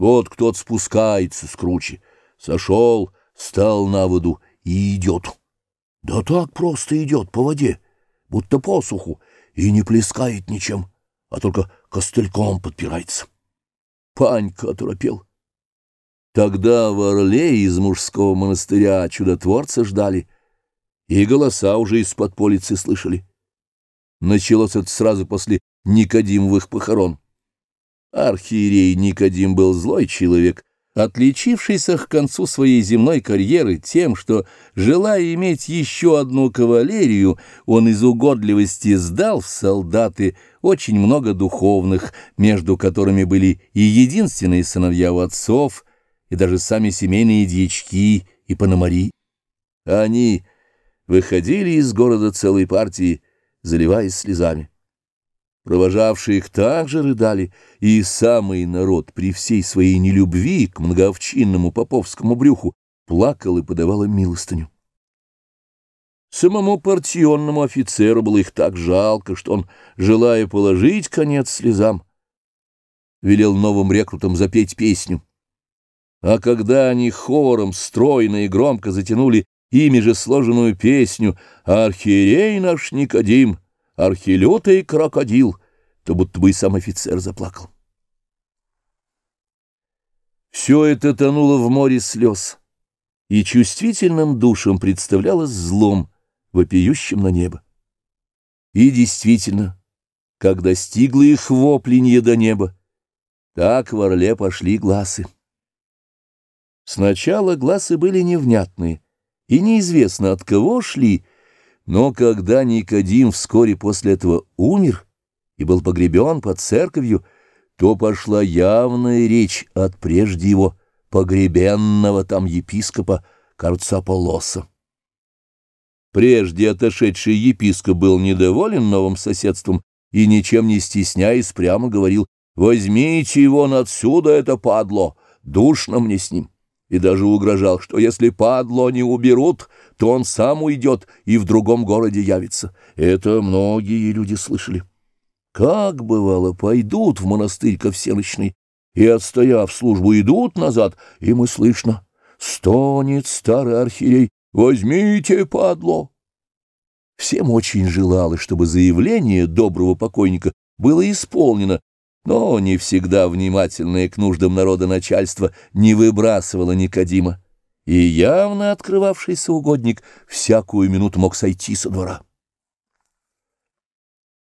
Вот кто-то спускается с кручи, сошел, стал на воду и идет. Да так просто идет по воде, будто по суху, и не плескает ничем, а только костыльком подпирается. Панька оторопел. Тогда в Орле из мужского монастыря чудотворца ждали, и голоса уже из-под полицы слышали. Началось это сразу после Никодимовых похорон. Архиерей Никодим был злой человек, отличившийся к концу своей земной карьеры тем, что, желая иметь еще одну кавалерию, он из угодливости сдал в солдаты очень много духовных, между которыми были и единственные сыновья у отцов, и даже сами семейные дьячки и пономари. Они выходили из города целой партии, заливаясь слезами. Провожавшие их также рыдали, и самый народ при всей своей нелюбви к многовчинному поповскому брюху плакал и подавал им милостыню. Самому партионному офицеру было их так жалко, что он, желая положить конец слезам, велел новым рекрутам запеть песню. А когда они хором стройно и громко затянули ими же сложенную песню «Архиерей наш Никодим», архилютый крокодил, то будто бы и сам офицер заплакал. Все это тонуло в море слез, и чувствительным душам представлялось злом, вопиющим на небо. И действительно, как достигло их вопленье до неба, так в орле пошли глазы. Сначала глазы были невнятные, и неизвестно от кого шли, но когда Никодим вскоре после этого умер и был погребен под церковью, то пошла явная речь от прежде его погребенного там епископа Карцаполоса. Прежде отошедший епископ был недоволен новым соседством и, ничем не стесняясь, прямо говорил «Возьмите его отсюда, это падло, душно мне с ним» и даже угрожал, что если падло не уберут, то он сам уйдет и в другом городе явится. Это многие люди слышали. Как бывало, пойдут в монастырь ко всеночной, и, отстояв службу, идут назад, и слышно. Стонет старый архиерей, возьмите падло. Всем очень желалось, чтобы заявление доброго покойника было исполнено, но не всегда внимательное к нуждам народа начальство не выбрасывало Никодима, и явно открывавшийся угодник всякую минуту мог сойти со двора.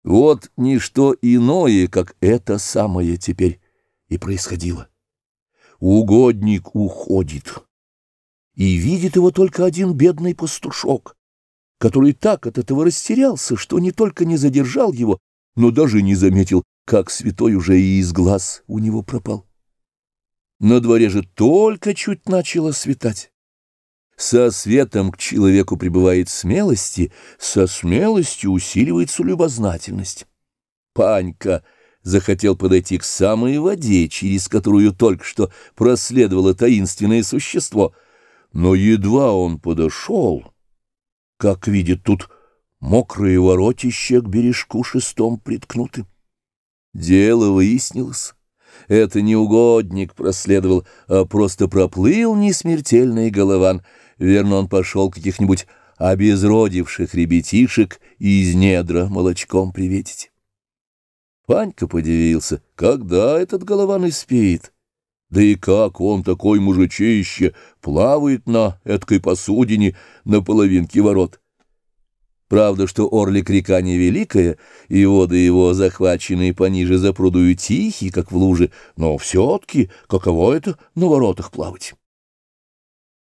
Вот ничто иное, как это самое теперь и происходило. Угодник уходит, и видит его только один бедный пастушок, который так от этого растерялся, что не только не задержал его, но даже не заметил, как святой уже и из глаз у него пропал. На дворе же только чуть начало светать. Со светом к человеку прибывает смелости, со смелостью усиливается любознательность. Панька захотел подойти к самой воде, через которую только что проследовало таинственное существо, но едва он подошел, как видит тут мокрые воротища к бережку шестом приткнуты. Дело выяснилось. Это не угодник проследовал, а просто проплыл несмертельный голован. Верно, он пошел каких-нибудь обезродивших ребятишек из недра молочком приветить. Панька подивился, когда этот голован спит. Да и как он, такой мужичище, плавает на эткой посудине на половинке ворот. Правда, что Орлик река невеликая, и воды его, захваченные пониже за прудую, тихие, как в луже, но все-таки каково это на воротах плавать?